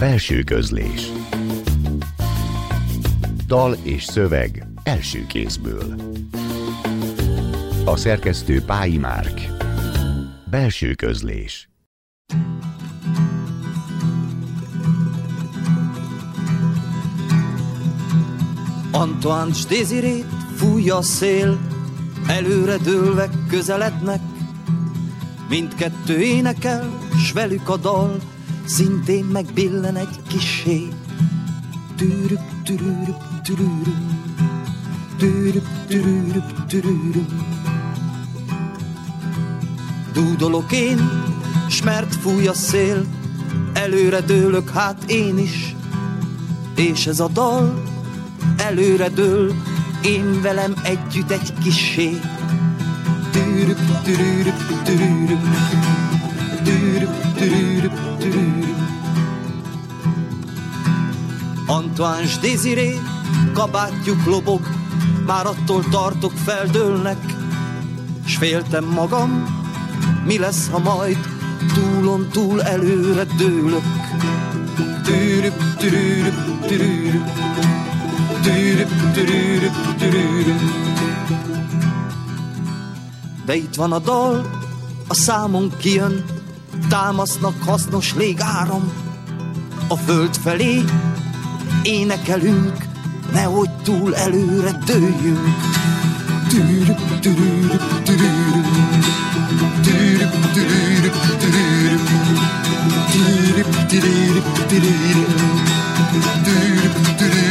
Belső közlés Dal és szöveg első kézből. A szerkesztő Pályi Márk. Belső közlés. Antoine Désirét fújja a szél, előre dőlve közelednek, mindkettő énekel, s velük a dal, szintén megbillen egy kisé. Tűrüp, tűrüp, tűrüp, tűrüp, tűrüp, tűrüp. Dúdolok én, s mert fúj a szél, előre dőlök, hát én is, és ez a dal előre dől, én velem együtt egy kisé. Tűrüp, tűrüp, tűrüp, tűrüp, tűrüp, tűrüp. Antoine s Désiré, kabátjuk lobog, már attól tartok feldőlnek, s féltem magam, mi lesz, ha majd túlon túl előre dőlök. Tűrüp, tűrüp, tűrüp, tűrüp, tűrüp, tűrüp. De itt van a dal, a számon kijön, támasznak hasznos légáram. A föld felé énekelünk, nehogy túl előre dőljünk. Tűrüp, tűrüp, tűrüp, tűrüp, tűrüp, tűrüp, tűrüp, tűrüp, tűrüp, tűrüp, tűrüp,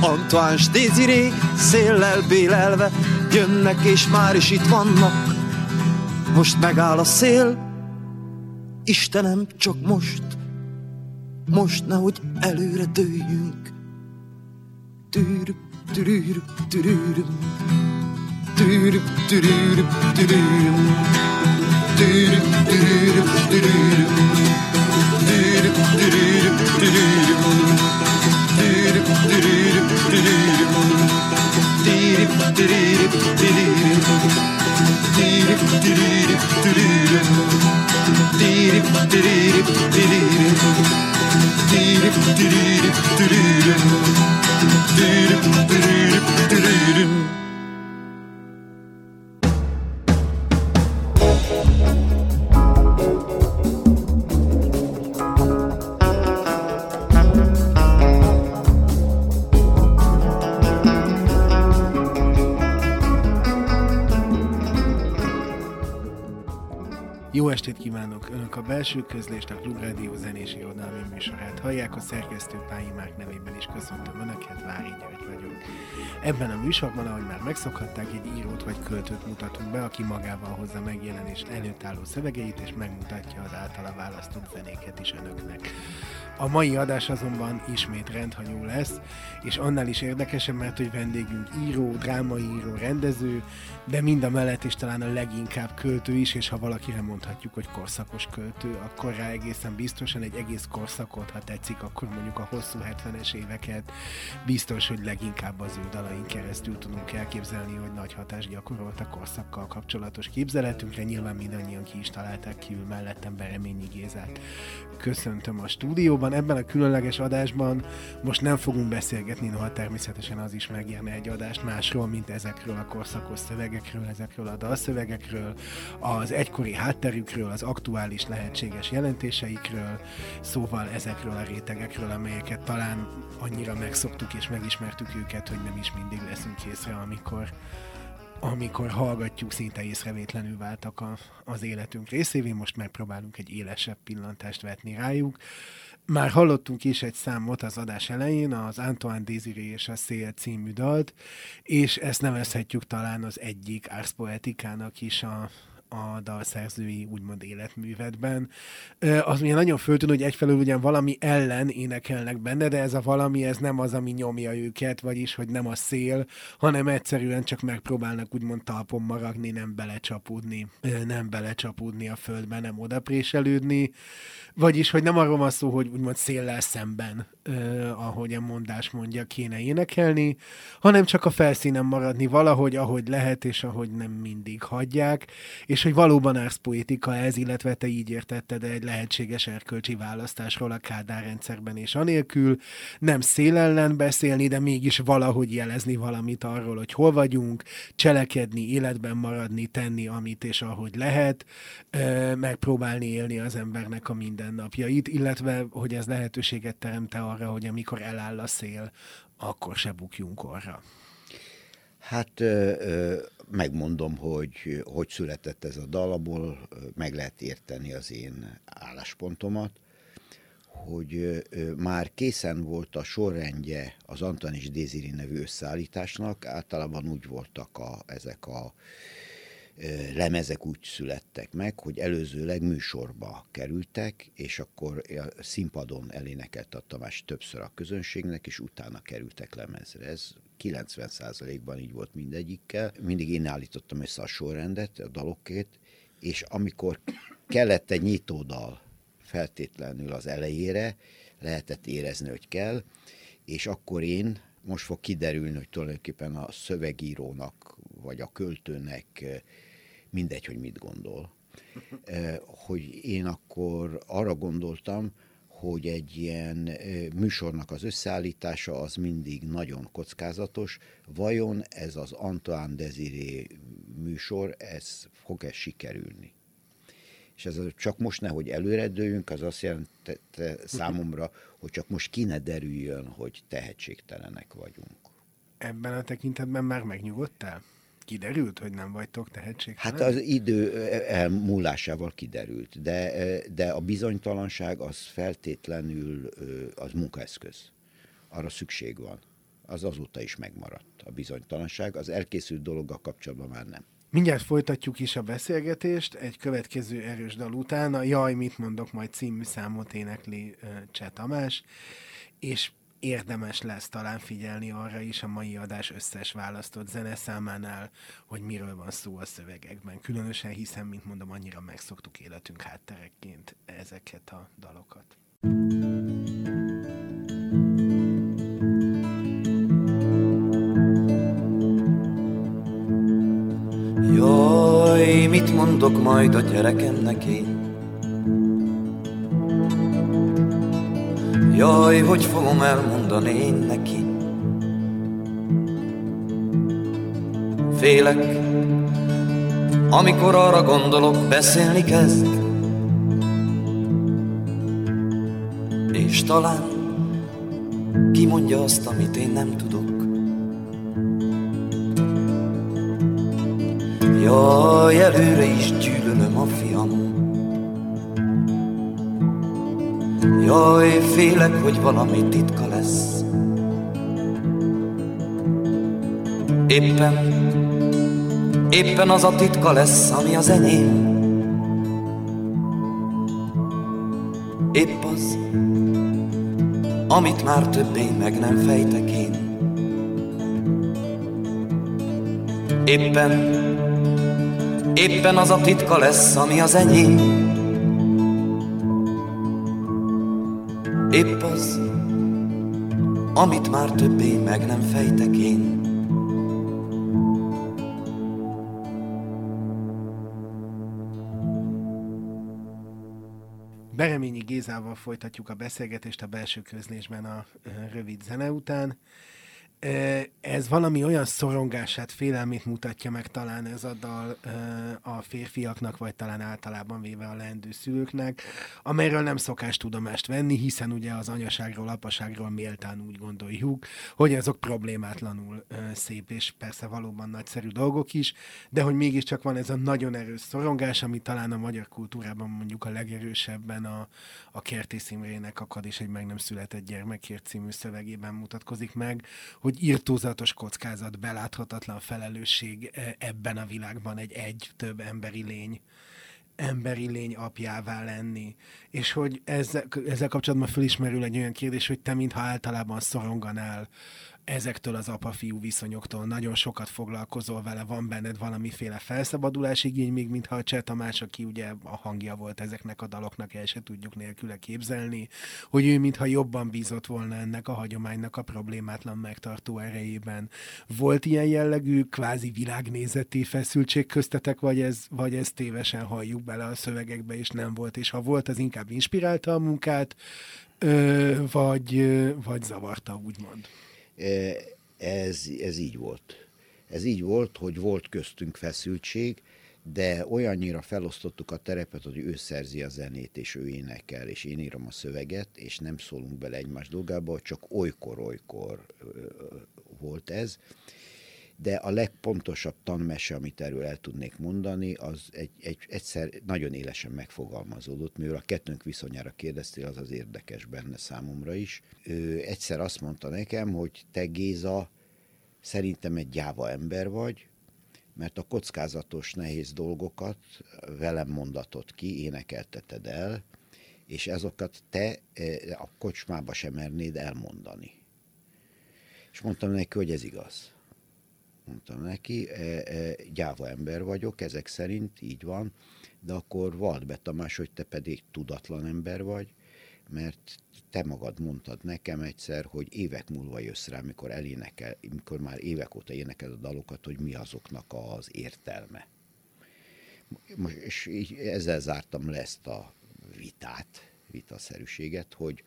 Antoine Désiré széllel bélelve jönnek és már is itt vannak. Most megáll a szél, Istenem, csak most, most nehogy előre dőljünk. Tűrük, tűrűrük, tűrűrük, tűrük, tűrűrük, tűrűrük, tűrük, tűrűrük, tűrűrük, tűrük, tűrűrük, tűrűrük, tűrük, tűrűrük, tűrűrük, Dürüm dürüm Jó estét kívánok! Önök a belső közlést a Klubrádió zenés irodalmi műsorát hallják a szerkesztő Pályi Márk nevében is köszöntöm Önöket, Vári György vagyok. Ebben a műsorban, ahogy már megszokhatták, egy írót vagy költőt mutatunk be, aki magával hozza megjelenés előtt álló szövegeit, és megmutatja az általa választott zenéket is Önöknek. A mai adás azonban ismét rendhagyó lesz, és annál is érdekesebb, mert hogy vendégünk író, drámaíró, rendező, de mind a mellett is talán a leginkább költő is, és ha valakire mondhatjuk, hogy korszakos költő, akkor rá egészen biztosan egy egész korszakot, ha tetszik, akkor mondjuk a hosszú 70-es éveket, biztos, hogy leginkább az ő dalain keresztül tudunk elképzelni, hogy nagy hatást gyakorolt a korszakkal kapcsolatos képzeletünkre, nyilván mindannyian ki is találták kívül mellettem Bereményi Gézát. Köszöntöm a stúdióban, ebben a különleges adásban most nem fogunk beszélgetni, noha természetesen az is megérne egy adást másról, mint ezekről a korszakos szövegekről, ezekről a dalszövegekről, az egykori hátterükről, az aktuális lehetséges jelentéseikről, szóval ezekről a rétegekről, amelyeket talán annyira megszoktuk és megismertük őket, hogy nem is mindig leszünk észre, amikor amikor hallgatjuk, szinte észrevétlenül váltak a, az életünk részévé, most megpróbálunk egy élesebb pillantást vetni rájuk. Már hallottunk is egy számot az adás elején, az Antoine Désiré és a Szél című dalt, és ezt nevezhetjük talán az egyik Ars Poetikának is a, a dalszerzői úgymond életművetben. Az ugye nagyon föltűnő, hogy egyfelől ugyan valami ellen énekelnek benne, de ez a valami, ez nem az, ami nyomja őket, vagyis, hogy nem a szél, hanem egyszerűen csak megpróbálnak úgymond talpon maradni, nem belecsapódni, nem belecsapódni a földbe, nem odapréselődni, vagyis, hogy nem arról van szó, hogy úgymond széllel szemben, eh, ahogy a mondás mondja, kéne énekelni, hanem csak a felszínen maradni valahogy, ahogy lehet, és ahogy nem mindig hagyják, és hogy valóban árszpoétika ez, illetve te így értetted egy lehetséges erkölcsi választásról a Kádár rendszerben, és anélkül. Nem szél ellen beszélni, de mégis valahogy jelezni valamit arról, hogy hol vagyunk, cselekedni, életben maradni, tenni, amit és ahogy lehet, megpróbálni élni az embernek a mindennapjait, illetve hogy ez lehetőséget teremte arra, hogy amikor eláll a szél, akkor se bukjunk arra. Hát megmondom, hogy hogy született ez a dal, meg lehet érteni az én álláspontomat, hogy már készen volt a sorrendje az Antanis Déziri nevű összeállításnak, általában úgy voltak a, ezek a lemezek úgy születtek meg, hogy előzőleg műsorba kerültek, és akkor a színpadon elénekelt a Tamás többször a közönségnek, és utána kerültek lemezre. Ez 90%-ban így volt mindegyikkel. Mindig én állítottam össze a sorrendet, a dalokét, és amikor kellett egy nyitódal feltétlenül az elejére, lehetett érezni, hogy kell, és akkor én, most fog kiderülni, hogy tulajdonképpen a szövegírónak, vagy a költőnek mindegy, hogy mit gondol, hogy én akkor arra gondoltam, hogy egy ilyen műsornak az összeállítása az mindig nagyon kockázatos. Vajon ez az Antoine Desiré műsor, ez fog-e sikerülni? És ez csak most nehogy előredőjünk, az azt jelentette számomra, hogy csak most ki ne derüljön, hogy tehetségtelenek vagyunk. Ebben a tekintetben már megnyugodtál? Kiderült, hogy nem vagytok tehetségtelen? Hát az idő elmúlásával kiderült, de, de a bizonytalanság az feltétlenül az munkaeszköz. Arra szükség van. Az azóta is megmaradt a bizonytalanság. Az elkészült dologgal kapcsolatban már nem. Mindjárt folytatjuk is a beszélgetést, egy következő erős dal után. A Jaj, mit mondok majd című számot énekli Cseh Tamás, és érdemes lesz talán figyelni arra is a mai adás összes választott zeneszámánál, hogy miről van szó a szövegekben. Különösen hiszen, mint mondom, annyira megszoktuk életünk hátterekként ezeket a dalokat. Jaj, mit mondok majd a gyerekemnek én? Jaj, hogy fogom elmondani én neki. Félek, amikor arra gondolok, beszélni kezd. És talán kimondja azt, amit én nem tudok. Jaj, előre is gyűlölöm a fiam Jaj, félek, hogy valami titka lesz. Éppen, éppen az a titka lesz, ami az enyém. Épp az, amit már többé meg nem fejtek én. Éppen, éppen az a titka lesz, ami az enyém. Épp az, amit már többé meg nem fejtek én. Bereményi Gézával folytatjuk a beszélgetést a belső közlésben a rövid zene után ez valami olyan szorongását, félelmét mutatja meg talán ez a dal a férfiaknak, vagy talán általában véve a leendő szülőknek, amelyről nem szokás tudomást venni, hiszen ugye az anyaságról, apaságról méltán úgy gondoljuk, hogy azok problémátlanul szép, és persze valóban nagyszerű dolgok is, de hogy mégiscsak van ez a nagyon erős szorongás, ami talán a magyar kultúrában mondjuk a legerősebben a, a Kertész Imrének akad és egy meg nem született gyermekért című szövegében mutatkozik meg, hogy hogy írtózatos kockázat, beláthatatlan felelősség e, ebben a világban egy egy több emberi lény emberi lény apjává lenni. És hogy ezzel, ezzel kapcsolatban fölismerül egy olyan kérdés, hogy te mintha általában szoronganál ezektől az apa-fiú viszonyoktól nagyon sokat foglalkozol vele, van benned valamiféle felszabadulás igény, még mintha a Cseh Tamás, aki ugye a hangja volt ezeknek a daloknak, el se tudjuk nélküle képzelni, hogy ő mintha jobban bízott volna ennek a hagyománynak a problémátlan megtartó erejében. Volt ilyen jellegű kvázi világnézeti feszültség köztetek, vagy ez, vagy ez tévesen halljuk bele a szövegekbe, és nem volt, és ha volt, az inkább inspirálta a munkát, vagy, vagy zavarta, úgymond? Ez, ez így volt. Ez így volt, hogy volt köztünk feszültség, de olyannyira felosztottuk a terepet, hogy ő szerzi a zenét, és ő énekel, és én írom a szöveget, és nem szólunk bele egymás dolgába, csak olykor-olykor volt ez de a legpontosabb tanmese, amit erről el tudnék mondani, az egy, egy, egyszer nagyon élesen megfogalmazódott, mivel a kettőnk viszonyára kérdeztél, az az érdekes benne számomra is. Ő egyszer azt mondta nekem, hogy te Géza, szerintem egy gyáva ember vagy, mert a kockázatos, nehéz dolgokat velem mondatott ki, énekelteted el, és azokat te a kocsmába sem mernéd elmondani. És mondtam neki, hogy ez igaz mondtam neki, e, e, gyáva ember vagyok, ezek szerint így van, de akkor vald be Tamás, hogy te pedig tudatlan ember vagy, mert te magad mondtad nekem egyszer, hogy évek múlva jössz rá, mikor elénekel, mikor már évek óta énekel a dalokat, hogy mi azoknak az értelme. Most, és így ezzel zártam le ezt a vitát, vitaszerűséget, hogy,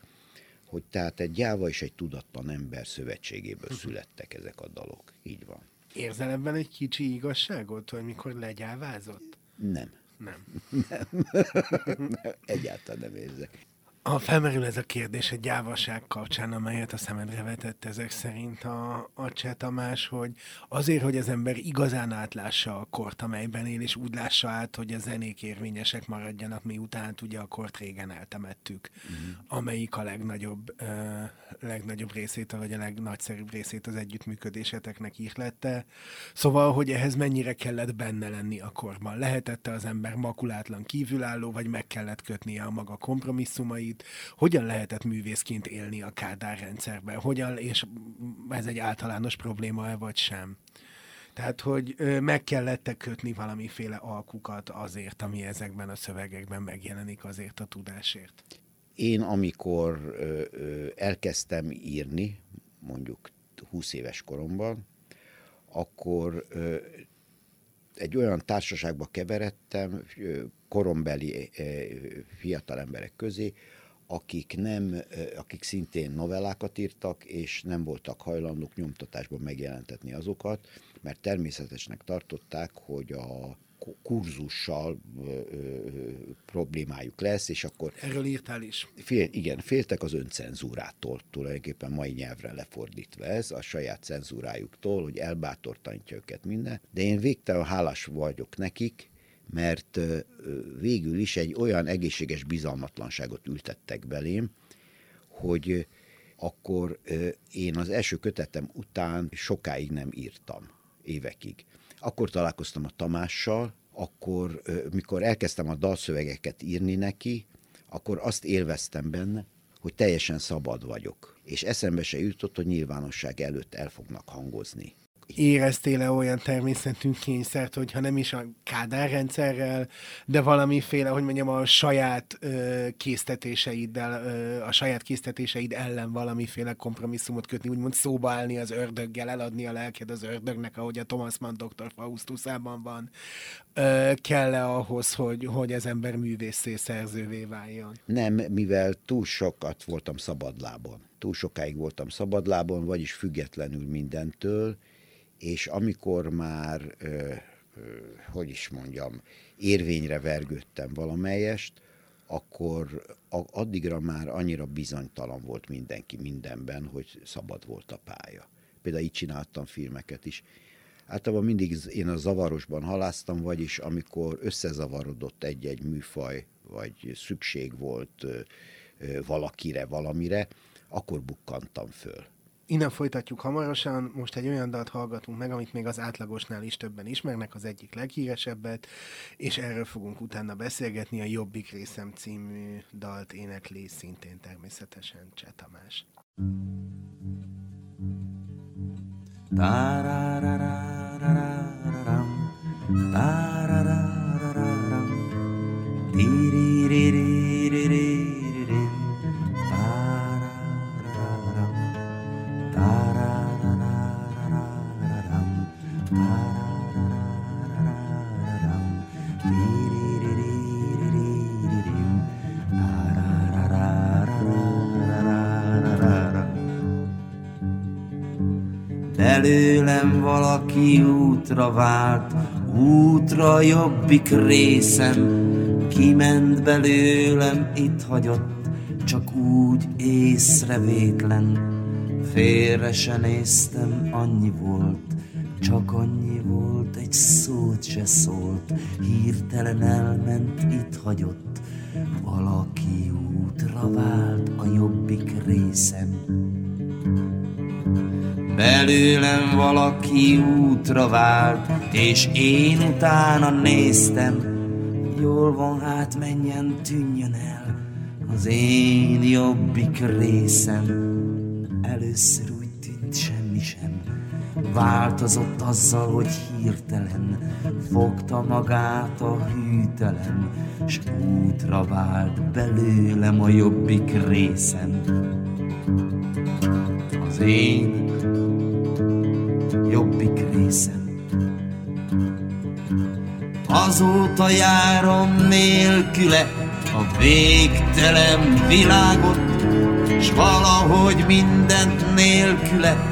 hogy tehát egy gyáva és egy tudatlan ember szövetségéből születtek ezek a dalok. Így van. Érzel ebben egy kicsi igazságot, hogy mikor legyávázott? Nem. Nem. nem. Egyáltalán nem érzek. Ha felmerül ez a kérdés egy gyávaság kapcsán, amelyet a szemedre vetett ezek szerint a, a Cseh Tamás, hogy azért, hogy az ember igazán átlássa a kort, amelyben él, és úgy lássa át, hogy a zenék érvényesek maradjanak, miután ugye a kort régen eltemettük, uh-huh. amelyik a legnagyobb, ö, legnagyobb részét, vagy a legnagyszerűbb részét az együttműködéseteknek ihlette. Szóval, hogy ehhez mennyire kellett benne lenni a korban. Lehetette az ember makulátlan kívülálló, vagy meg kellett kötnie a maga kompromisszumait, itt hogyan lehetett művészként élni a Kádár rendszerben, hogyan, és ez egy általános probléma-e vagy sem. Tehát, hogy meg kellett kötni valamiféle alkukat azért, ami ezekben a szövegekben megjelenik, azért a tudásért. Én amikor ö, elkezdtem írni, mondjuk 20 éves koromban, akkor egy olyan társaságba keveredtem, korombeli fiatal emberek közé, akik, nem, akik szintén novellákat írtak, és nem voltak hajlandók nyomtatásban megjelentetni azokat, mert természetesnek tartották, hogy a kurzussal ö, ö, problémájuk lesz, és akkor... Erről írtál is. Fél, igen, féltek az öncenzúrától, tulajdonképpen mai nyelvre lefordítva ez, a saját cenzúrájuktól, hogy elbátortantja őket minden, de én végtelen hálás vagyok nekik, mert végül is egy olyan egészséges bizalmatlanságot ültettek belém, hogy akkor én az első kötetem után sokáig nem írtam, évekig. Akkor találkoztam a Tamással, akkor, mikor elkezdtem a dalszövegeket írni neki, akkor azt élveztem benne, hogy teljesen szabad vagyok. És eszembe se jutott, hogy nyilvánosság előtt el fognak hangozni éreztél-e olyan természetű kényszert, hogyha nem is a Kádár rendszerrel, de valamiféle, hogy mondjam, a saját ö, késztetéseiddel, ö, a saját késztetéseid ellen valamiféle kompromisszumot kötni, úgymond szóba állni az ördöggel, eladni a lelked az ördögnek, ahogy a Thomas Mann doktor Faustusában van, ö, kell-e ahhoz, hogy, hogy az ember művészé szerzővé váljon? Nem, mivel túl sokat voltam szabadlábon. Túl sokáig voltam szabadlábon, vagyis függetlenül mindentől, és amikor már, hogy is mondjam, érvényre vergődtem valamelyest, akkor addigra már annyira bizonytalan volt mindenki mindenben, hogy szabad volt a pálya. Például így csináltam filmeket is. Általában mindig én a zavarosban haláztam, vagyis amikor összezavarodott egy-egy műfaj, vagy szükség volt valakire, valamire, akkor bukkantam föl. Innen folytatjuk hamarosan, most egy olyan dalt hallgatunk meg, amit még az átlagosnál is többen ismernek, az egyik leghíresebbet, és erről fogunk utána beszélgetni, a Jobbik részem című dalt énekli szintén természetesen Cseh Tamás. Mm-hmm. Tarararararam, tarararararam, tiriririririririm, Belőlem valaki útra vált, útra jobbik részem, kiment belőlem, itt hagyott, csak úgy észrevétlen. Félre se néztem, annyi volt, csak annyi volt, egy szót se szólt, hirtelen elment, itt hagyott, valaki útra vált a jobbik részem. Belőlem valaki útra vált, és én utána néztem. Jól van, hát menjen, tűnjön el az én jobbik részem. Először úgy tűnt semmi sem, változott azzal, hogy hirtelen fogta magát a hűtelen, s útra vált belőlem a jobbik részem. Az én jobbik részem. Azóta járom nélküle a végtelen világot, s valahogy mindent nélküle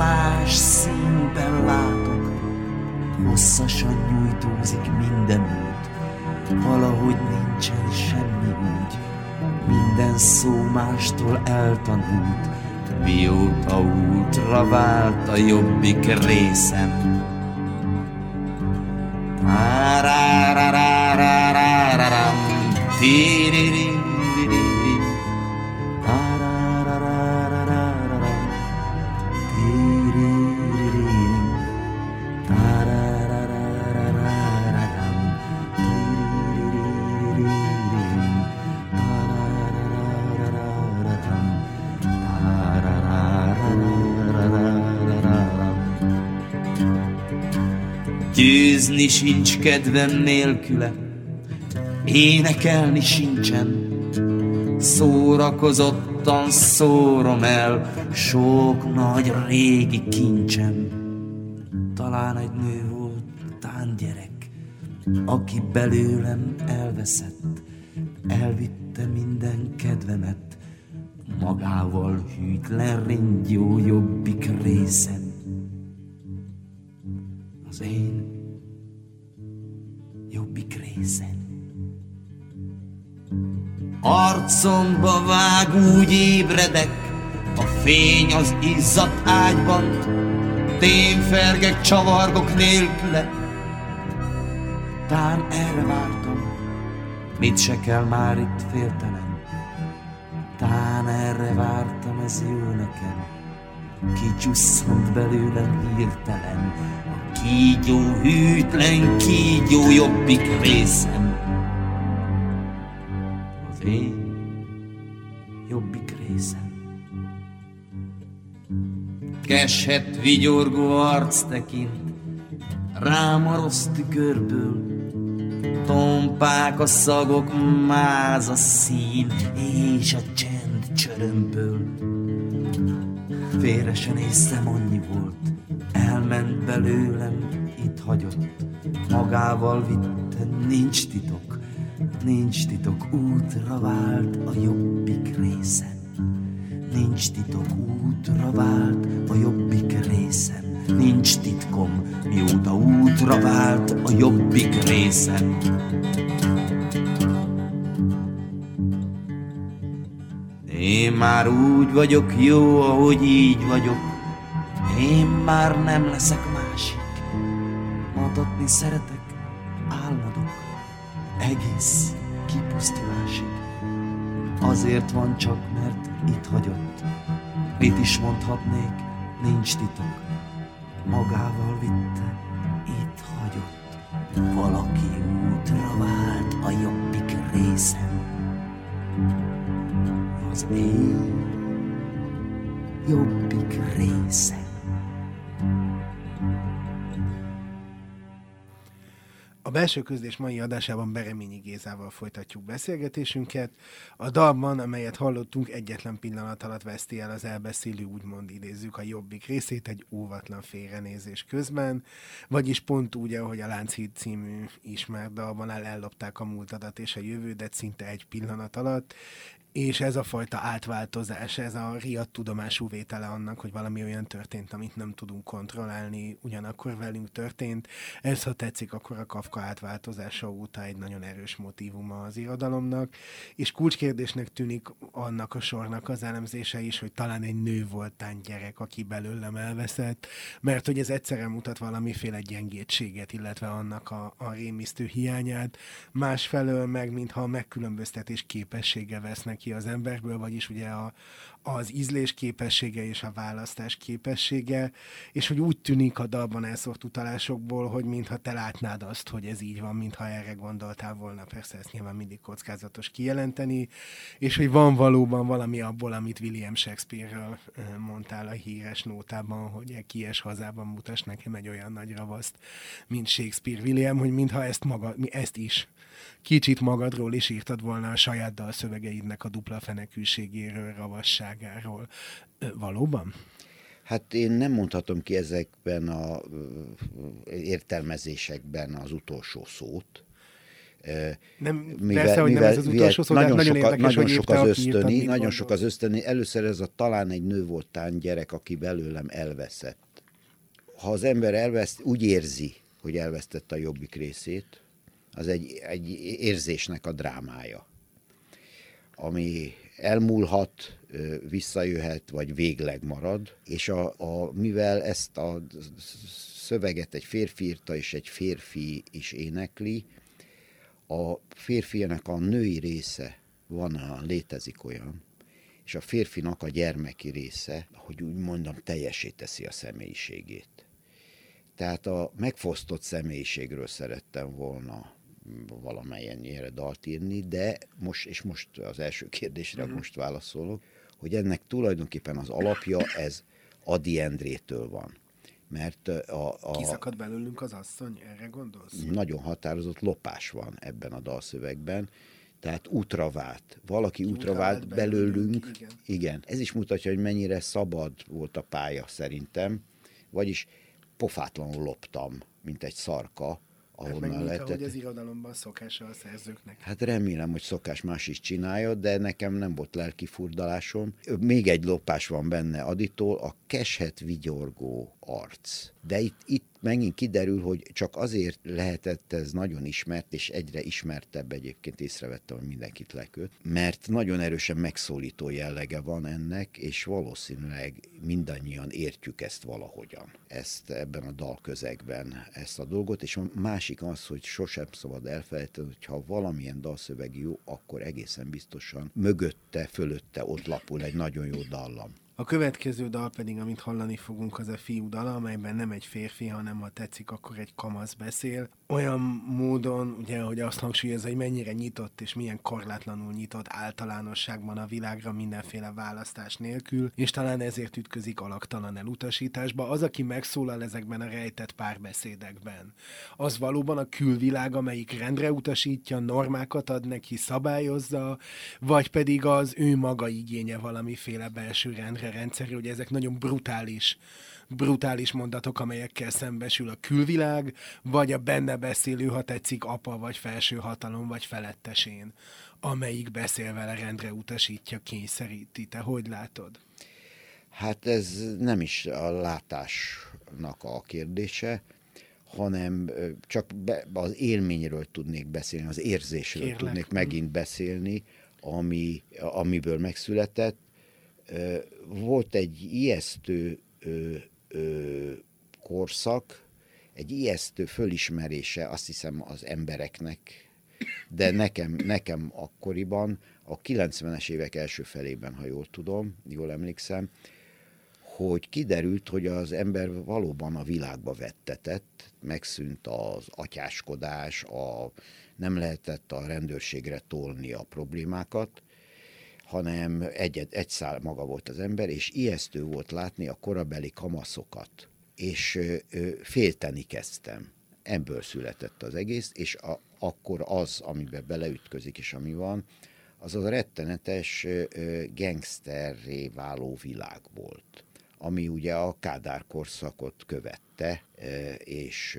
más színben látok. Hosszasan nyújtózik minden út, valahogy nincsen semmi úgy, minden szó mástól eltanult, mióta útra vált a jobbik részem. Tárárárárárárám, tíririririri, tárárárárárám, Győzni sincs kedvem nélküle, énekelni sincsen. Szórakozottan szórom el sok nagy régi kincsem. Talán egy nő volt, tán gyerek, aki belőlem elveszett, elvitte minden kedvemet, magával hűtlen ringyó jobbik részem. Arcomba vág, úgy ébredek, a fény az izzadt ágyban, témfergek, csavargok nélküle. Tán erre vártam, mit se kell már itt féltenem. Tán erre vártam, ez jó nekem. Kicsusszant belőlem hirtelen, a kígyó hűtlen, kígyó jobbik részem. Az én jobbik részem. Keshet vigyorgó arc tekint, rám a rossz tükörből, Tompák a szagok, máz a szín, és a csend csörömből. Félre se néztem, annyi volt, elment belőlem, itt hagyott, magával vitte, nincs titok, nincs titok, útra vált a jobbik részem. Nincs titok, útra vált a jobbik részem. Nincs titkom, mióta útra vált a jobbik részem. Én már úgy vagyok jó, ahogy így vagyok. Én már nem leszek másik. Matatni szeretek, álmodok. Egész kipusztulásig. Azért van csak, mert itt hagyott. Mit is mondhatnék, nincs titok. Magával vitte, itt hagyott. Valaki útra vált a jobbik részem. Az én jobbik részem. A belső közlés mai adásában Bereményi Gézával folytatjuk beszélgetésünket. A dalban, amelyet hallottunk, egyetlen pillanat alatt veszti el az elbeszélő, úgymond idézzük a jobbik részét egy óvatlan félrenézés közben, vagyis pont úgy, ahogy a Lánchíd című ismert dalban el ellopták a múltadat és a jövődet szinte egy pillanat alatt, és ez a fajta átváltozás, ez a riadt tudomású vétele annak, hogy valami olyan történt, amit nem tudunk kontrollálni, ugyanakkor velünk történt. Ez, ha tetszik, akkor a Kafka átváltozása óta egy nagyon erős motivuma az irodalomnak, és kulcskérdésnek tűnik annak a sornak az elemzése is, hogy talán egy nő voltán gyerek, aki belőlem elveszett, mert hogy ez egyszerre mutat valamiféle gyengétséget, illetve annak a, a rémisztő hiányát, másfelől meg, mintha a megkülönböztetés képessége vesznek ki az emberből, vagyis ugye a, az ízlés képessége és a választás képessége, és hogy úgy tűnik a dalban elszórt utalásokból, hogy mintha te látnád azt, hogy ez így van, mintha erre gondoltál volna, persze ezt nyilván mindig kockázatos kijelenteni, és hogy van valóban valami abból, amit William Shakespeare-ről mondtál a híres nótában, hogy egy kies hazában mutass nekem egy olyan nagy ravaszt, mint Shakespeare. William, hogy mintha ezt, maga, ezt is kicsit magadról is írtad volna a saját dalszövegeidnek a dupla fenekűségéről, ravasságáról. Valóban? Hát én nem mondhatom ki ezekben a értelmezésekben az utolsó szót. Nem, mivel, persze, hogy mivel, nem ez az utolsó szó, nagyon, nagyon, sok, érdekes, nagyon sok az ösztöni, nagyon sok az ösztöni. Először ez a talán egy nő voltán gyerek, aki belőlem elveszett. Ha az ember elveszt, úgy érzi, hogy elvesztette a jobbik részét, az egy, egy érzésnek a drámája, ami elmúlhat, visszajöhet, vagy végleg marad, és a, a, mivel ezt a szöveget egy férfi írta, és egy férfi is énekli, a férfianak a női része van, ha létezik olyan, és a férfinak a gyermeki része, hogy úgy mondom, teljesé teszi a személyiségét. Tehát a megfosztott személyiségről szerettem volna valamelyennyire dalt írni, de most, és most az első kérdésre mm-hmm. most válaszolok, hogy ennek tulajdonképpen az alapja ez Adi Endrétől van. Mert a, a, Kiszakad belőlünk az asszony, erre gondolsz? Nagyon határozott lopás van ebben a dalszövegben, tehát útra vált. Valaki útra, útra vált belőlünk. belőlünk igen. igen. Ez is mutatja, hogy mennyire szabad volt a pálya szerintem, vagyis pofátlanul loptam, mint egy szarka, ahonnan hát lehetett. hogy az irodalomban szokása a szerzőknek. Hát remélem, hogy szokás más is csinálja, de nekem nem volt lelki furdalásom. Még egy lopás van benne Aditól, a keshet vigyorgó arc. De itt, itt megint kiderül, hogy csak azért lehetett ez nagyon ismert, és egyre ismertebb egyébként észrevettem, hogy mindenkit leköt, mert nagyon erősen megszólító jellege van ennek, és valószínűleg mindannyian értjük ezt valahogyan, ezt ebben a dalközegben, ezt a dolgot, és a másik az, hogy sosem szabad elfelejteni, hogy ha valamilyen dalszöveg jó, akkor egészen biztosan mögötte, fölötte ott lapul egy nagyon jó dallam. A következő dal pedig, amit hallani fogunk, az a fiú dala, amelyben nem egy férfi, hanem ha tetszik, akkor egy kamasz beszél. Olyan módon, ugye, hogy azt hangsúlyozza, hogy mennyire nyitott és milyen korlátlanul nyitott általánosságban a világra mindenféle választás nélkül, és talán ezért ütközik alaktalan elutasításba. Az, aki megszólal ezekben a rejtett párbeszédekben, az valóban a külvilág, amelyik rendre utasítja, normákat ad neki, szabályozza, vagy pedig az ő maga igénye valamiféle belső rendre rendszerű, hogy ezek nagyon brutális, brutális mondatok, amelyekkel szembesül a külvilág, vagy a benne beszélő, ha tetszik, apa, vagy felső hatalom, vagy felettesén, amelyik beszél vele, rendre utasítja, kényszeríti. Te hogy látod? Hát ez nem is a látásnak a kérdése, hanem csak be, az élményről tudnék beszélni, az érzésről Kérlek. tudnék megint beszélni, ami, amiből megszületett, volt egy ijesztő ö, korszak, egy ijesztő fölismerése, azt hiszem, az embereknek, de nekem, nekem akkoriban, a 90-es évek első felében, ha jól tudom, jól emlékszem, hogy kiderült, hogy az ember valóban a világba vettetett, megszűnt az atyáskodás, a, nem lehetett a rendőrségre tolni a problémákat, hanem egy, egy szál maga volt az ember, és ijesztő volt látni a korabeli kamaszokat. És ö, ö, félteni kezdtem ebből született az egész, és a, akkor az, amiben beleütközik, és ami van, az a rettenetes gangsterré váló világ volt, ami ugye a Kádár korszakot követte, és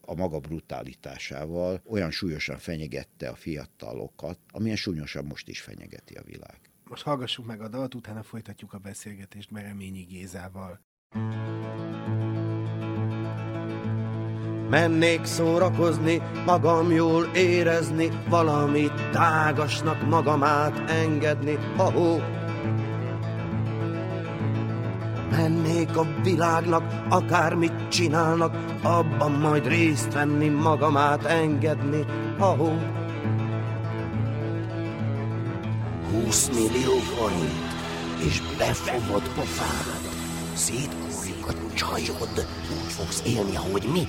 a maga brutalitásával olyan súlyosan fenyegette a fiatalokat, amilyen súlyosan most is fenyegeti a világ. Most hallgassuk meg a dalt, utána folytatjuk a beszélgetést Bereményi Gézával. Mennék szórakozni, magam jól érezni, valamit tágasnak magamát engedni, ahó. Mennék a világnak, akármit csinálnak, abban majd részt venni, magamát engedni, ahó. 20 millió forint, és befogod pofádat. Szétkúrjuk a csajod, úgy fogsz élni, ahogy mi,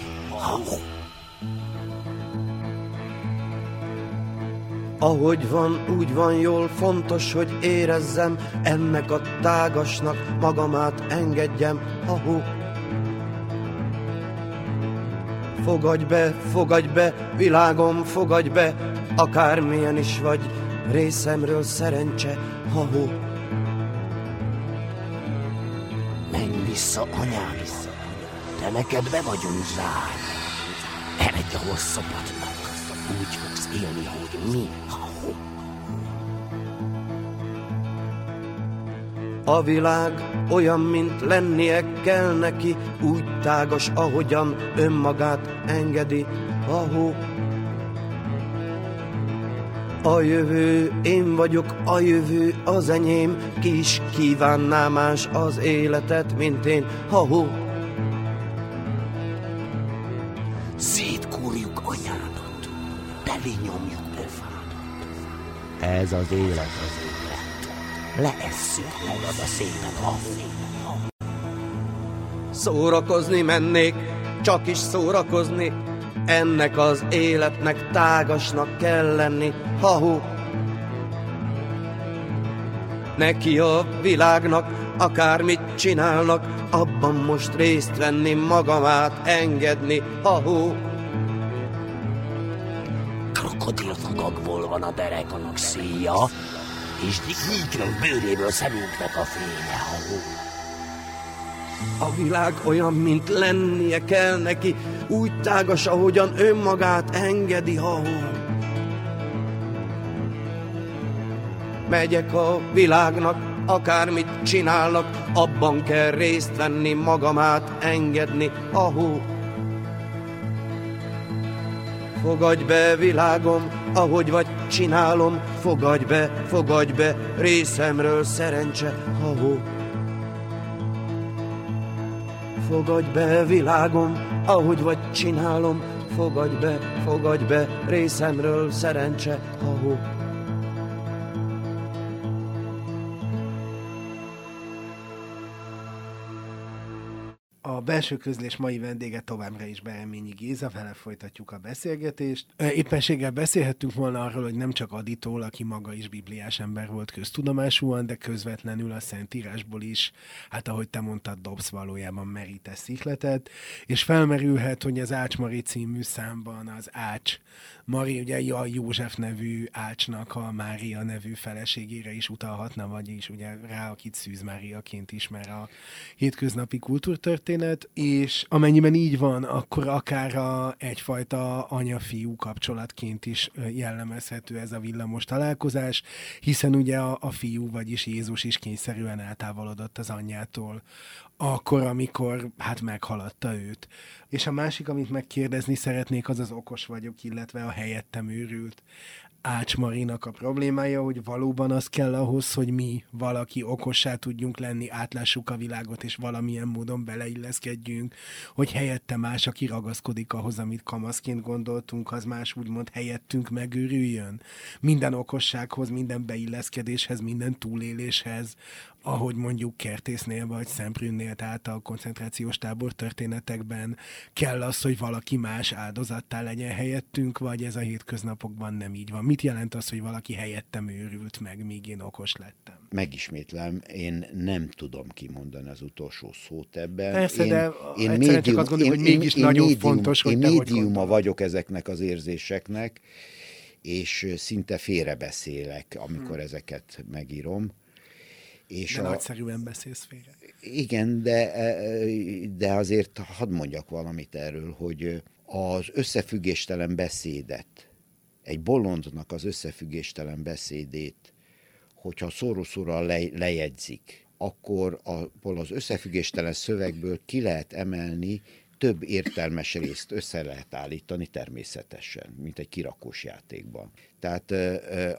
ahogy van, úgy van jól, fontos, hogy érezzem, ennek a tágasnak magamát engedjem, ahó. Fogadj be, fogadj be, világom, fogadj be, akármilyen is vagy, részemről szerencse, ahó. Menj vissza anyádba, de neked be vagyunk zár. Eredj a hosszabbatnak, úgy élni, hogy mi, ha A világ olyan, mint lennie kell neki, úgy tágas, ahogyan önmagát engedi, ahó. A jövő, én vagyok a jövő, az enyém, ki is kívánná más az életet, mint én, ahó. Ez az élet az élet. Leesszük magad a szépen a Szórakozni mennék, csak is szórakozni, ennek az életnek tágasnak kell lenni, ha Neki a világnak, akármit csinálnak, abban most részt venni, magamát engedni, ha krokodilfogakból van a derekanok szíja, és nyíknak bőréből szemünknek a fénye, ha A világ olyan, mint lennie kell neki, úgy tágas, ahogyan önmagát engedi, ha Megyek a világnak, akármit csinálnak, abban kell részt venni, magamát engedni, ahó. Fogadj be, világom, ahogy vagy, csinálom, fogadj be, fogadj be, részemről szerencse, ahó. Fogadj be, világom, ahogy vagy, csinálom, fogadj be, fogadj be, részemről szerencse, ahó. Belső közlés mai vendége továbbra is Bereményi Géza, vele folytatjuk a beszélgetést. Éppenséggel beszélhettünk volna arról, hogy nem csak Aditól, aki maga is bibliás ember volt köztudomásúan, de közvetlenül a Szentírásból is, hát ahogy te mondtad, dobsz valójában merítes szikletet, és felmerülhet, hogy az Ács Mari című számban az Ács Mari ugye a József nevű Ácsnak a Mária nevű feleségére is utalhatna, vagyis ugye rá, akit Szűz Máriaként ismer a hétköznapi kultúrtörténet, és amennyiben így van, akkor akár a egyfajta anya-fiú kapcsolatként is jellemezhető ez a villamos találkozás, hiszen ugye a, a fiú, vagyis Jézus is kényszerűen eltávolodott az anyjától akkor, amikor hát meghaladta őt. És a másik, amit megkérdezni szeretnék, az az okos vagyok, illetve a helyettem őrült Ács Marinak a problémája, hogy valóban az kell ahhoz, hogy mi valaki okossá tudjunk lenni, átlássuk a világot, és valamilyen módon beleilleszkedjünk, hogy helyette más, aki ragaszkodik ahhoz, amit kamaszként gondoltunk, az más úgymond helyettünk megőrüljön. Minden okossághoz, minden beilleszkedéshez, minden túléléshez, ahogy mondjuk Kertésznél vagy Szemprünnél, tehát a koncentrációs tábor történetekben kell az, hogy valaki más áldozattá legyen helyettünk, vagy ez a hétköznapokban nem így van. Mit jelent az, hogy valaki helyettem őrült meg, míg én okos lettem? megismétlem, én nem tudom kimondani az utolsó szót ebben. Persze, én, de én médium, csak azt gondolom, én, hogy mégis én, nagyon médium, fontos, hogy Én médiuma vagyok ezeknek az érzéseknek, és szinte félrebeszélek, amikor hmm. ezeket megírom. És de a, nagyszerűen beszélsz félre. Igen, de, de azért hadd mondjak valamit erről, hogy az összefüggéstelen beszédet, egy bolondnak az összefüggéstelen beszédét, hogyha szóról le, lejegyzik, akkor abból az összefüggéstelen szövegből ki lehet emelni több értelmes részt össze lehet állítani természetesen, mint egy kirakós játékban. Tehát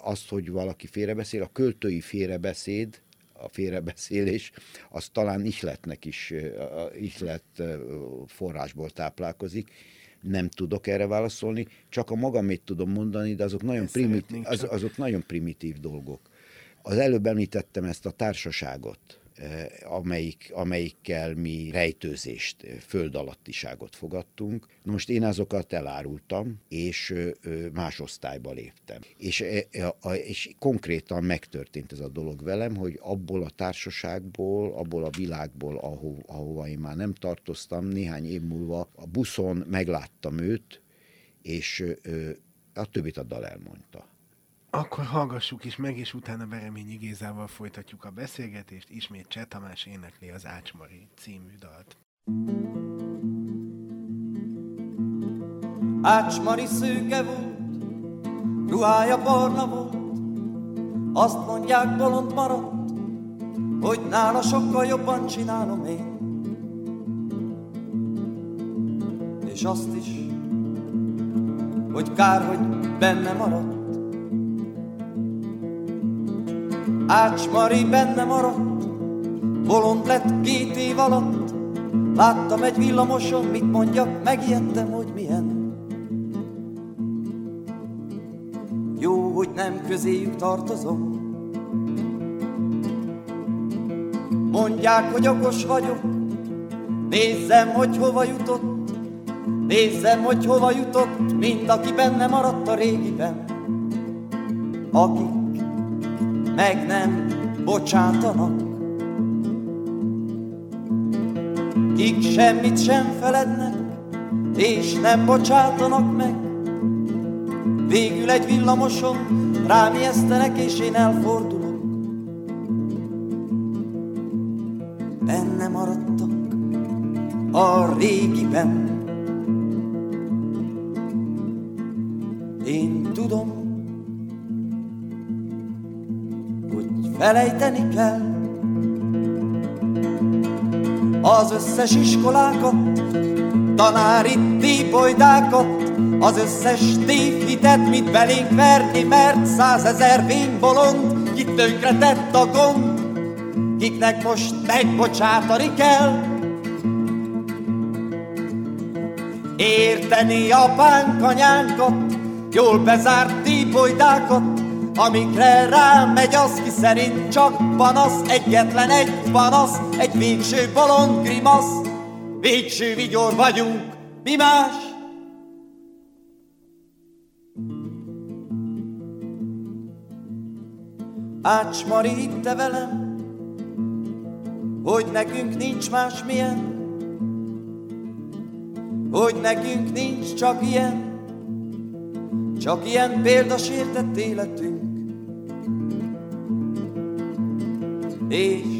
azt, hogy valaki félrebeszél, a költői félrebeszéd, a félrebeszélés, az talán ihletnek is, ihlet forrásból táplálkozik, nem tudok erre válaszolni, csak a magamét tudom mondani, de azok nagyon, primitív, az, azok nagyon primitív dolgok. Az előbb említettem ezt a társaságot, amelyik, amelyikkel mi rejtőzést, eh, földalattiságot fogadtunk. Most én azokat elárultam, és más osztályba léptem. És, és konkrétan megtörtént ez a dolog velem, hogy abból a társaságból, abból a világból, ahova, ahova én már nem tartoztam, néhány év múlva a buszon megláttam őt, és a többit a dal elmondta. Akkor hallgassuk is meg, és utána Bereményi Gézával folytatjuk a beszélgetést. Ismét Cseh Tamás énekli az Ácsmari című dalt. Ácsmari szőke volt, ruhája barna volt, azt mondják bolond maradt, hogy nála sokkal jobban csinálom én. És azt is, hogy kár, hogy benne maradt, Ács Mari benne maradt, bolond lett két év alatt. Láttam egy villamoson, mit mondjak, megijedtem, hogy milyen. Jó, hogy nem közéjük tartozom. Mondják, hogy okos vagyok, nézzem, hogy hova jutott. Nézzem, hogy hova jutott, mint aki benne maradt a régiben. Akik meg nem bocsátanak. Kik semmit sem felednek, és nem bocsátanak meg. Végül egy villamoson rám ijesztenek, és én elfordulok. Benne maradtak a régiben. Felejteni kell. Az összes iskolákat, tanári típolydákat, az összes tévhitet, mit belénk verni, mert százezer bolond, kit tett a gond, kiknek most megbocsátani kell. Érteni apánk, anyánkat, jól bezárt típolydákat, Amikre rám megy az, ki szerint csak panasz, egyetlen egy panasz, egy végső bolond grimasz, végső vigyor vagyunk, mi más? Ács Mari, te velem, hogy nekünk nincs más milyen, hogy nekünk nincs csak ilyen, csak ilyen példasértett életünk. És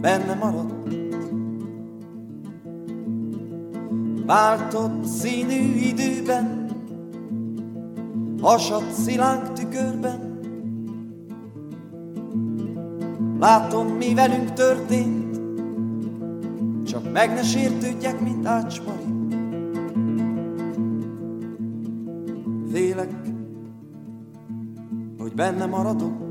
benne maradt. Váltott színű időben, hasadt szilánk tükörben. Látom, mi velünk történt, csak meg ne sértődjek, mint ácsmari. Félek, hogy benne maradok,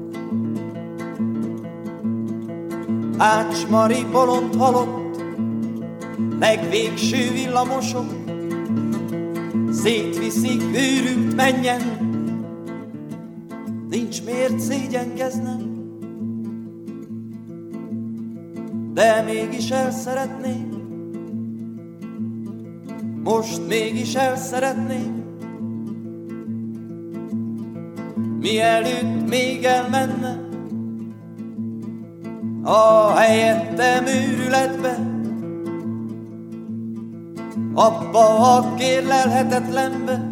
Ács Mari bolond halott, legvégső villamosok, szétviszik őrült menjen, nincs miért szégyenkeznem, de mégis el szeretném, most mégis el szeretném, mielőtt még elmenne a helyette műrületbe, abba a kérlelhetetlenbe,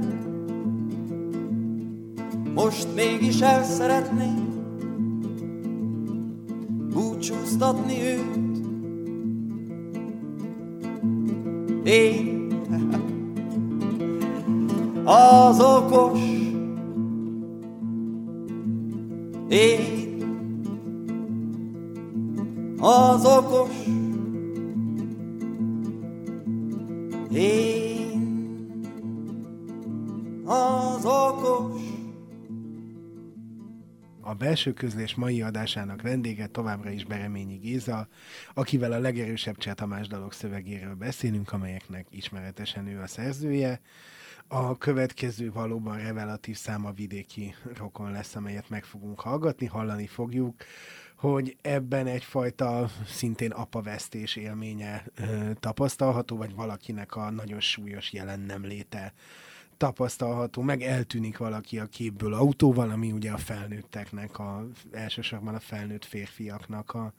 most mégis el szeretném búcsúztatni őt. Én. Az okos, én az okos, én az okos. A belső közlés mai adásának vendége továbbra is Bereményi Géza, akivel a legerősebb Csetamás dalok szövegéről beszélünk, amelyeknek ismeretesen ő a szerzője. A következő valóban revelatív száma vidéki rokon lesz, amelyet meg fogunk hallgatni, hallani fogjuk, hogy ebben egyfajta szintén apavesztés élménye ö, tapasztalható, vagy valakinek a nagyon súlyos jelen nem léte tapasztalható, meg eltűnik valaki a képből autóval, ami ugye a felnőtteknek, a, elsősorban a felnőtt férfiaknak a,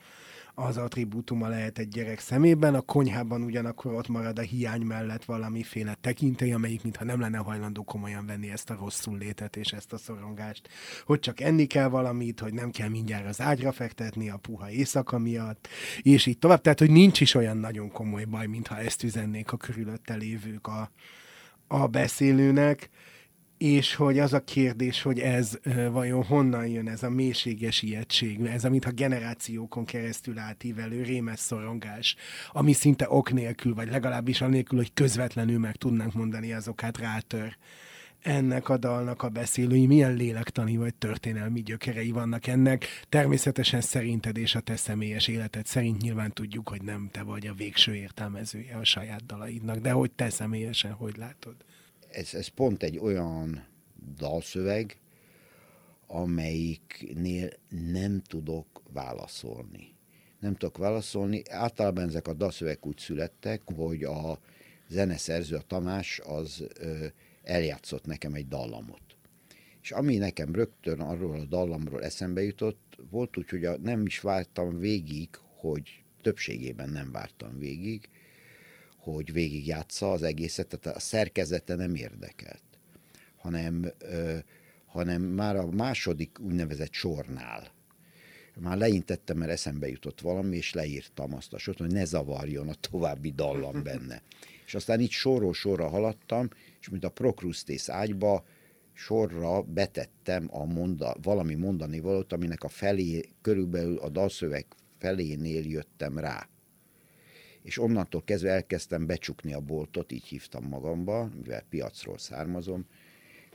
az attribútuma lehet egy gyerek szemében, a konyhában ugyanakkor ott marad a hiány mellett valamiféle tekintély, amelyik mintha nem lenne hajlandó komolyan venni ezt a rosszul létet és ezt a szorongást, hogy csak enni kell valamit, hogy nem kell mindjárt az ágyra fektetni a puha éjszaka miatt, és így tovább. Tehát, hogy nincs is olyan nagyon komoly baj, mintha ezt üzennék a körülötte lévők a, a beszélőnek, és hogy az a kérdés, hogy ez vajon honnan jön, ez a mélységes ijegység, ez, amit a generációkon keresztül átívelő rémes szorongás, ami szinte ok nélkül, vagy legalábbis anélkül, hogy közvetlenül meg tudnánk mondani azokat rátör ennek a dalnak a beszélői, milyen lélektani vagy történelmi gyökerei vannak ennek. Természetesen szerinted és a te személyes életed szerint nyilván tudjuk, hogy nem te vagy a végső értelmezője a saját dalaidnak, de hogy te személyesen hogy látod? Ez, ez pont egy olyan dalszöveg, amelyiknél nem tudok válaszolni. Nem tudok válaszolni. Általában ezek a dalszövegek úgy születtek, hogy a zeneszerző, a Tamás, az ö, eljátszott nekem egy dallamot. És ami nekem rögtön arról a dallamról eszembe jutott, volt úgy, hogy a, nem is vártam végig, hogy többségében nem vártam végig, hogy végig játsza az egészet, tehát a szerkezete nem érdekelt, hanem, ö, hanem már a második úgynevezett sornál, már leintettem, mert eszembe jutott valami, és leírtam azt a sort, hogy ne zavarjon a további dallam benne. És aztán így sorról sorra haladtam, és mint a Procrustész ágyba sorra betettem a monda, valami mondani valót, aminek a felé, körülbelül a dalszöveg felénél jöttem rá. És onnantól kezdve elkezdtem becsukni a boltot, így hívtam magamba, mivel piacról származom,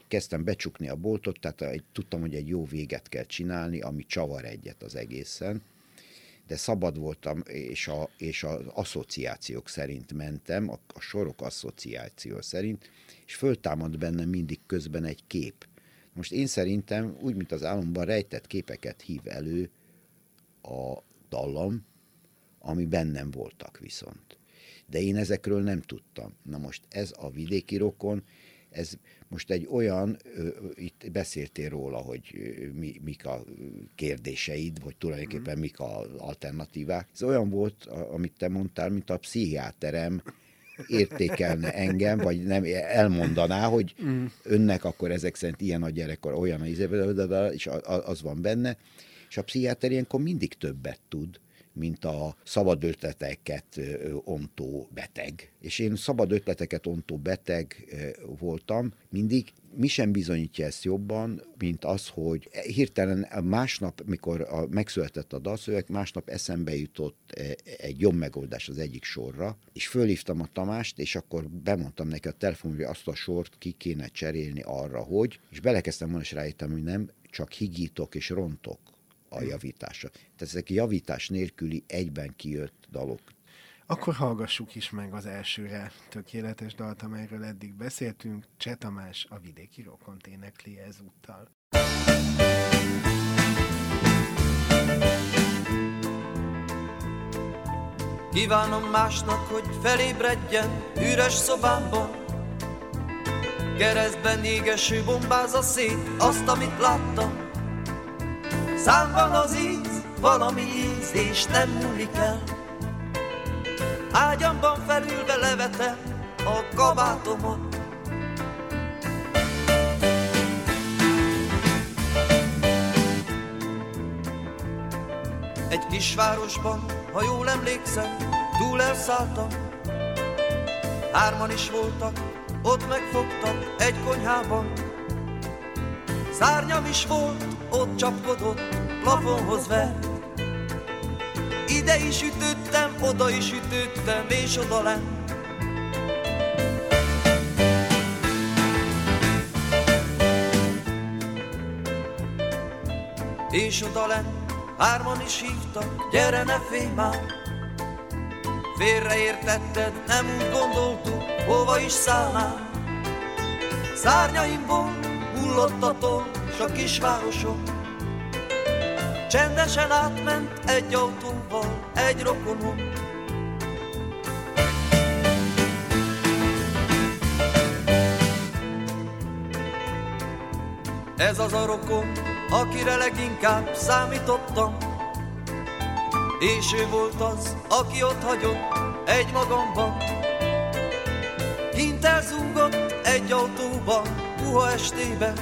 kezdtem becsukni a boltot, tehát tudtam, hogy egy jó véget kell csinálni, ami csavar egyet az egészen, de szabad voltam, és, a, és az asszociációk szerint mentem, a, a sorok asszociáció szerint, és föltámad benne mindig közben egy kép. Most én szerintem, úgy, mint az álomban rejtett képeket hív elő a dallam, ami bennem voltak viszont. De én ezekről nem tudtam. Na most ez a vidéki rokon, ez most egy olyan, itt beszéltél róla, hogy mi, mik a kérdéseid, vagy tulajdonképpen mhm. mik az alternatívák. Ez olyan volt, amit te mondtál, mint a pszichiáterem értékelne engem, vagy nem elmondaná, hogy mm. önnek akkor ezek szerint ilyen a gyerekkor, olyan a és az van benne, és a pszichiáter ilyenkor mindig többet tud, mint a szabad ötleteket ontó beteg. És én szabad ötleteket ontó beteg voltam mindig. Mi sem bizonyítja ezt jobban, mint az, hogy hirtelen másnap, mikor a, megszületett a dalszöveg, másnap eszembe jutott egy jobb megoldás az egyik sorra, és fölhívtam a Tamást, és akkor bemondtam neki a telefonon, hogy azt a sort ki kéne cserélni arra, hogy, és belekezdtem volna, és rájöttem, hogy nem, csak higítok és rontok a javítása. Tehát ezek javítás nélküli egyben kijött dalok. Akkor hallgassuk is meg az elsőre tökéletes dalt, amelyről eddig beszéltünk. Cseh Tamás a vidéki rokont énekli ezúttal. Kívánom másnak, hogy felébredjen üres szobámban, Keresztben égeső bombázza szét azt, amit láttam. Számban az íz, valami íz, és nem múlik el. Ágyamban felülve levetem a kabátomat. Egy kisvárosban, ha jól emlékszem, túl elszálltam. Hárman is voltak, ott megfogtak egy konyhában. Szárnyam is volt, ott csapkodott, plafonhoz vert. Ide is ütöttem, oda is ütöttem, és oda lent. És oda lent, hárman is hívtak, gyere ne félj már. Félreértetted, nem úgy gondoltuk, hova is szállnál. Szárnyaimból hullott a toll, s a kisvárosom. Csendesen átment egy autóval, egy rokonom. Ez az a rokon, akire leginkább számítottam, és ő volt az, aki ott hagyott egy magamban. Kint elzúgott egy autóban, puha estében,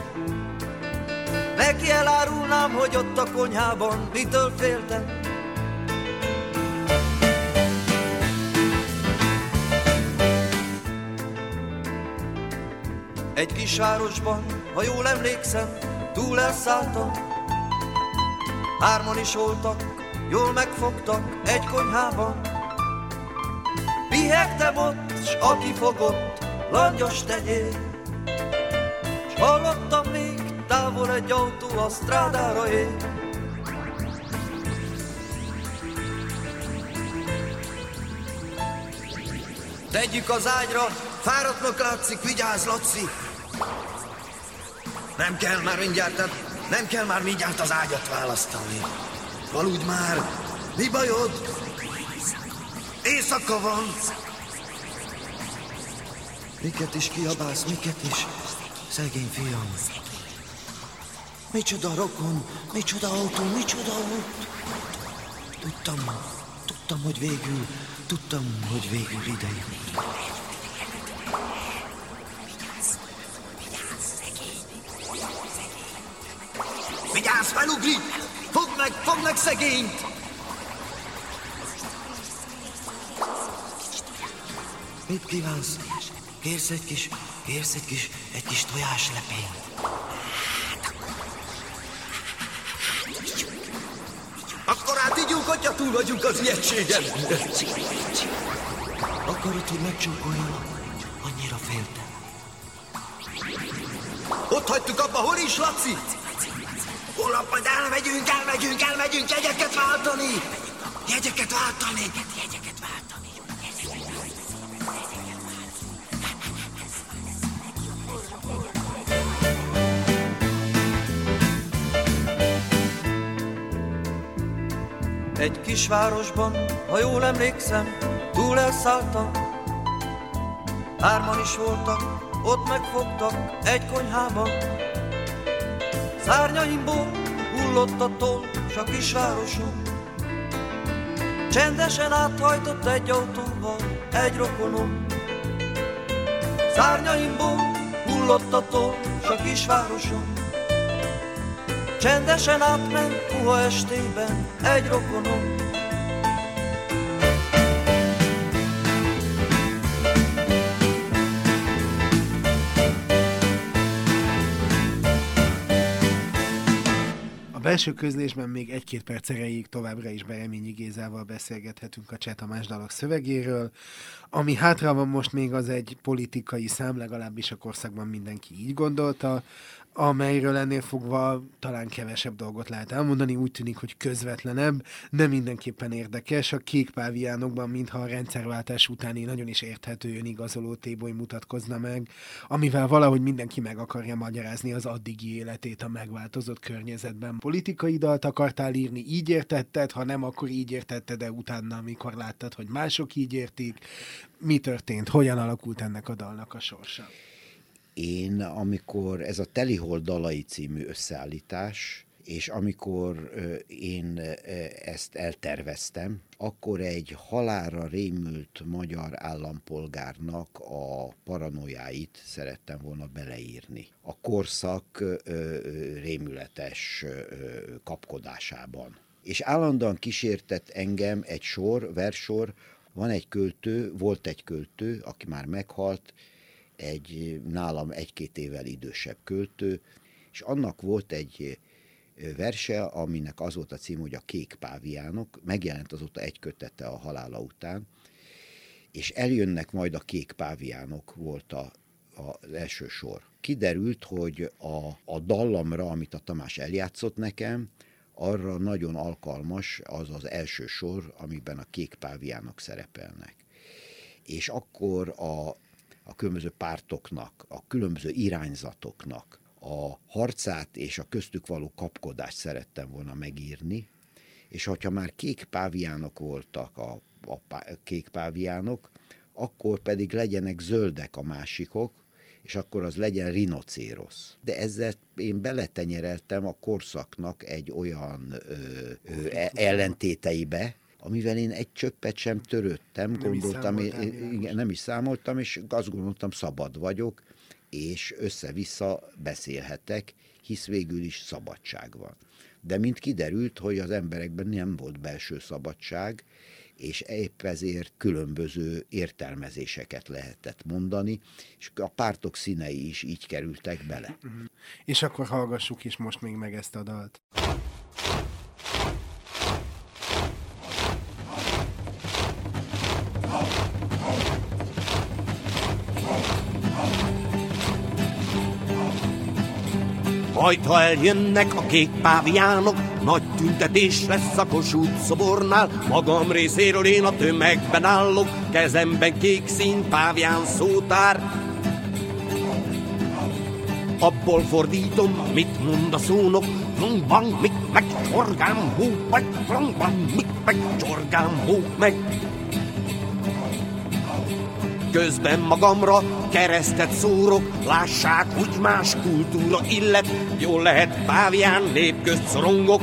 Neki elárulnám, hogy ott a konyhában mitől féltem. Egy kisvárosban, ha jól emlékszem, túl elszálltam. Hárman is voltak, jól megfogtak egy konyhában. Pihegtem ott, s aki fogott, langyos tegyél. S hallottam még távol egy autó a strádára ér. Tegyük az ágyra, fáradtnak látszik, vigyázz, Laci! Nem kell már mindjárt, nem kell már mindjárt az ágyat választani. Aludj már! Mi bajod? Éjszaka van! Miket is kiabálsz, miket is? Szegény fiam. Micsoda rokon, micsoda autó, micsoda út. Tudtam, tudtam, hogy végül, tudtam, hogy végül idejön. Vigyázz, felugrik! Fogd meg, fogd meg szegényt! Mit kívánsz? Kérsz egy kis, kérsz egy kis, egy kis tojáslepényt? Akkor át ígyunk, hogyha túl vagyunk az ijegységen. Akarod, hogy megcsókoljam? Annyira féltem. Ott hagytuk abba, hol is, Laci? Holnap majd elmegyünk, elmegyünk, elmegyünk. Jegyeket váltani. Jegyeket váltani. Kisvárosban, ha jól emlékszem, túl elszálltam. Hárman is voltak, ott megfogtak egy konyhában. Szárnyaimból hullott a toll, s a kisvárosom. Csendesen áthajtott egy autóval egy rokonom. Szárnyaimból hullott a toll, s a kisvárosom. Csendesen átment puha estében egy rokonom. A belső közlésben még egy-két perc erejéig továbbra is Bereményi Gézával beszélgethetünk a Cseh Tamás dalok szövegéről. Ami hátra van most még az egy politikai szám, legalábbis a korszakban mindenki így gondolta amelyről ennél fogva talán kevesebb dolgot lehet elmondani, úgy tűnik, hogy közvetlenebb, de mindenképpen érdekes. A kék páviánokban, mintha a rendszerváltás utáni nagyon is érthető önigazoló téboly mutatkozna meg, amivel valahogy mindenki meg akarja magyarázni az addigi életét a megváltozott környezetben. Politikai dalt akartál írni, így értetted, ha nem, akkor így értetted, de utána, amikor láttad, hogy mások így értik, mi történt, hogyan alakult ennek a dalnak a sorsa? Én, amikor ez a Telihol dalai című összeállítás, és amikor én ezt elterveztem, akkor egy halára rémült magyar állampolgárnak a paranoiáit szerettem volna beleírni. A korszak rémületes kapkodásában. És állandóan kísértett engem egy sor, versor, van egy költő, volt egy költő, aki már meghalt, egy nálam egy-két évvel idősebb költő, és annak volt egy verse, aminek az volt a cím, hogy a Kék Páviánok, megjelent azóta egy kötete a halála után, és eljönnek majd a Kék Páviánok volt a, a, első sor. Kiderült, hogy a, a dallamra, amit a Tamás eljátszott nekem, arra nagyon alkalmas az az első sor, amiben a kék páviánok szerepelnek. És akkor a, a különböző pártoknak, a különböző irányzatoknak a harcát és a köztük való kapkodást szerettem volna megírni, és hogyha már kék páviánok voltak a, a kék páviánok, akkor pedig legyenek zöldek a másikok, és akkor az legyen rinocérosz. De ezzel én beletenyereltem a korszaknak egy olyan ö, ö, e, ellentéteibe, amivel én egy csöppet sem törődtem, nem gondoltam, is én, igen, nem is számoltam, és azt gondoltam, szabad vagyok, és össze-vissza beszélhetek, hisz végül is szabadság van. De mint kiderült, hogy az emberekben nem volt belső szabadság, és épp ezért különböző értelmezéseket lehetett mondani, és a pártok színei is így kerültek bele. És akkor hallgassuk is most még meg ezt a dalt. Majd, ha eljönnek a kék páviánok, nagy tüntetés lesz a Kossuth szobornál, magam részéről én a tömegben állok, kezemben kék szín pávián szótár. Abból fordítom, mit mond a szónok, van, mit meg csorgám, hú, meg, van, mit meg csorgám, hú, meg. Közben magamra keresztet szúrok, lássák, hogy más kultúra illet, jól lehet pávián népközt szorongok.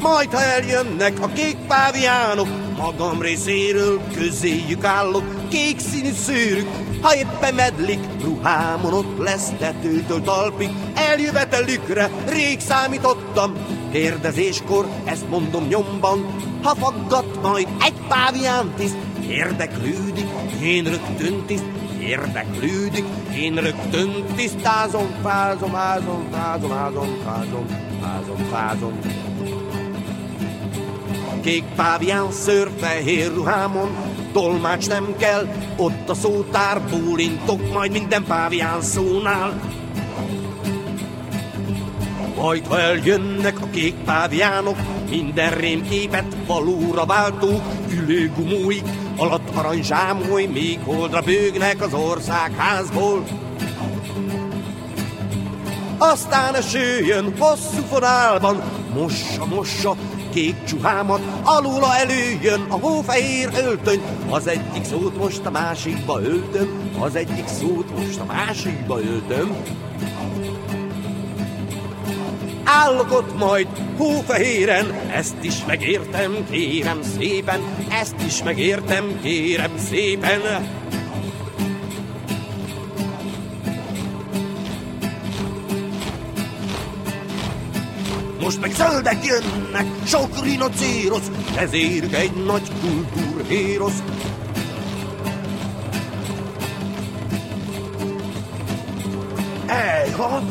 Majd, ha eljönnek a kék páviánok, magam részéről közéjük állok, kék színű szőrük, ha éppen medlik, ruhámon ott lesz tetőtől talpig, eljövetelükre rég számítottam, kérdezéskor ezt mondom nyomban, ha faggat majd egy pávián tiszt, érdeklődik, én rögtön tiszt, érdeklődik, én rögtön tisztázom, fázom, fázom, fázom, fázom, fázom, fázom, fázom. Kék pávián, szőr, fehér ruhámon, tolmács nem kell, ott a szótár, bólintok majd minden pávián szónál. Majd ha eljönnek a kék páviánok, minden rémképet valóra váltó, ülőgumóik, alatt aranyzsámoly, még holdra bőgnek az országházból. Aztán esőjön hosszú fonálban, mossa, mossa, kék csuhámat, alula előjön a hófehér öltöny, az egyik szót most a másikba öltöm, az egyik szót most a másikba öltöm. Állok ott majd hófehéren, ezt is megértem, kérem szépen, ezt is megértem, kérem szépen. Most meg zöldek jönnek, sok rinocérosz, ezért egy nagy kultúrhérosz. Ejha,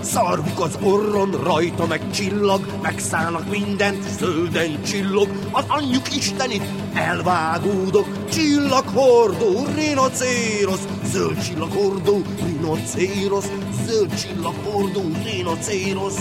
szarvuk az orron, rajta meg csillag, megszállnak mindent, zölden csillog, az anyjuk istenit, elvágódok, csillaghordó, rinocérosz, zöld csillaghordó, rinocérosz, zöld csillaghordó, rinocérosz.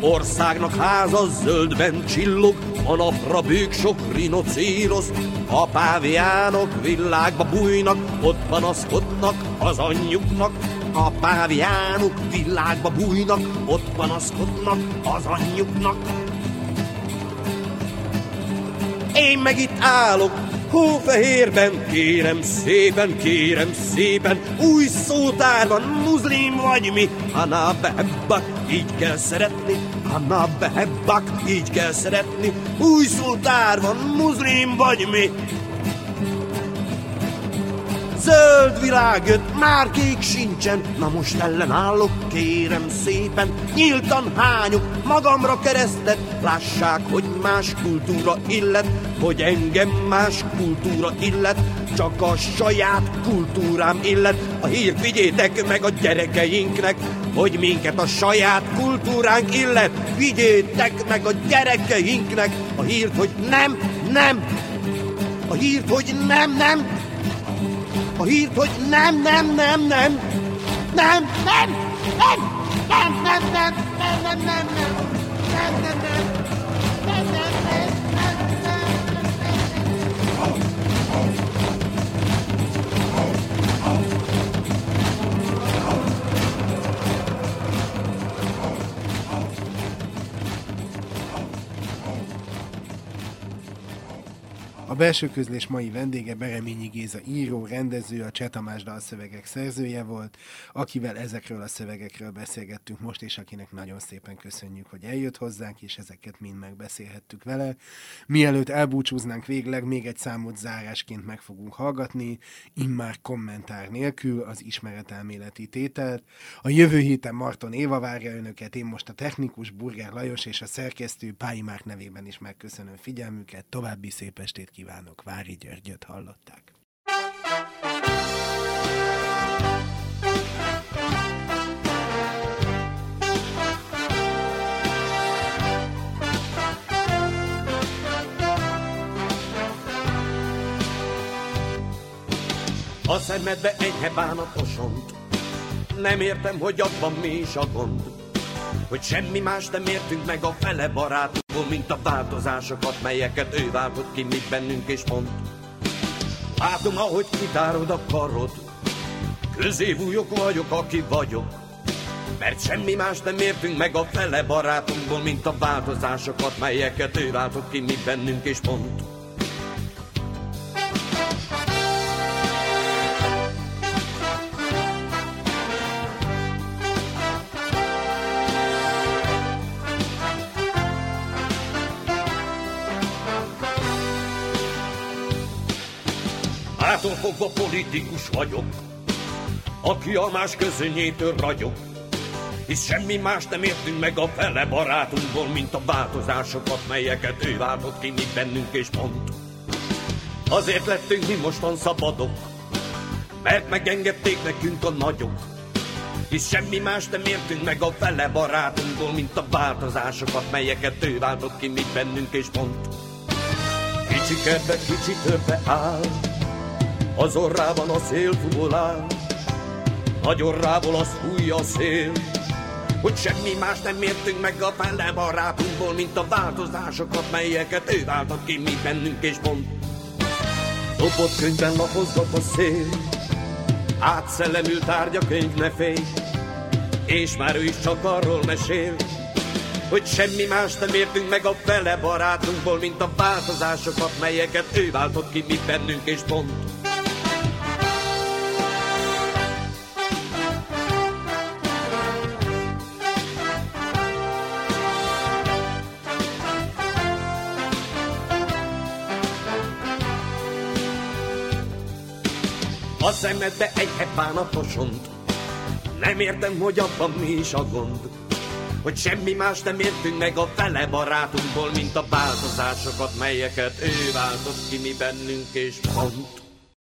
Országnak háza zöldben csillog, a napra bők sok rinocérosz, a páviánok világba bújnak, ott panaszkodnak az anyjuknak. A páviánok világba bújnak, ott panaszkodnak az anyjuknak. én meg itt állok, hófehérben, kérem szépen, kérem szépen, új szótár van, muzlim vagy mi, Hanna behebbak, így kell szeretni, Hanna behebbak, így kell szeretni, új szótár van, muzlim vagy mi, Zöld világ jött, már kék sincsen, na most ellenállok, kérem szépen, nyíltan hányok magamra keresztet, lássák, hogy más kultúra illet, hogy engem más kultúra illet, csak a saját kultúrám illet, a hírt vigyétek meg a gyerekeinknek, hogy minket a saját kultúránk illet, vigyétek meg a gyerekeinknek a hírt, hogy nem, nem, a hírt, hogy nem, nem, a hírt, hogy nem, nem, nem, nem, nem, nem, nem, nem, nem, nem, nem, nem, nem, nem, nem, nem, nem, belső közlés mai vendége Bereményi Géza író, rendező, a Csetamás dalszövegek szerzője volt, akivel ezekről a szövegekről beszélgettünk most, és akinek nagyon szépen köszönjük, hogy eljött hozzánk, és ezeket mind megbeszélhettük vele. Mielőtt elbúcsúznánk végleg, még egy számot zárásként meg fogunk hallgatni, immár kommentár nélkül az ismeretelméleti tételt. A jövő héten Marton Éva várja önöket, én most a technikus Burger Lajos és a szerkesztő Pályi Márk nevében is megköszönöm figyelmüket, további szép estét kívánok! Kívánok! Vári Györgyöt hallották. A szemedbe enyhe bánatos Nem értem, hogy abban mi is a gond Hogy semmi más nem értünk meg a fele barátunk mint a változásokat, melyeket ő váltott ki, mit bennünk és mond. Látom, ahogy kitárod a karod, közévújok vagyok, aki vagyok. Mert semmi más nem értünk meg a fele barátunkból, mint a változásokat, melyeket ő váltott ki, mit bennünk és mond. Fogva politikus vagyok, aki a más közönyétől ragyog. Hisz semmi más nem értünk meg a fele barátunkból, mint a változásokat, melyeket ő váltott ki, mit bennünk és mond. Azért lettünk mi mostan szabadok, mert megengedték nekünk a nagyok. Hisz semmi más nem értünk meg a fele barátunkból, mint a változásokat, melyeket ő váltott ki, mit bennünk és mond. Kicsi kedve, kicsi többe áll, az orrában a szél fuvolál, nagy orrából az fújja a szél, hogy semmi más nem értünk meg a fele barátunkból, mint a változásokat, melyeket ő váltott ki mi bennünk és mond. Dobott könyvben lapozgat a szél, átszellemült tárgya könyv ne félj, és már ő is csak arról mesél, hogy semmi más nem értünk meg a fele barátunkból, mint a változásokat, melyeket ő váltott ki mi bennünk és pont. Szemedbe egy bánatosont Nem értem, hogy abban mi is a gond Hogy semmi más nem értünk meg a fele barátunkból Mint a változásokat, melyeket ő váltott ki mi bennünk és pont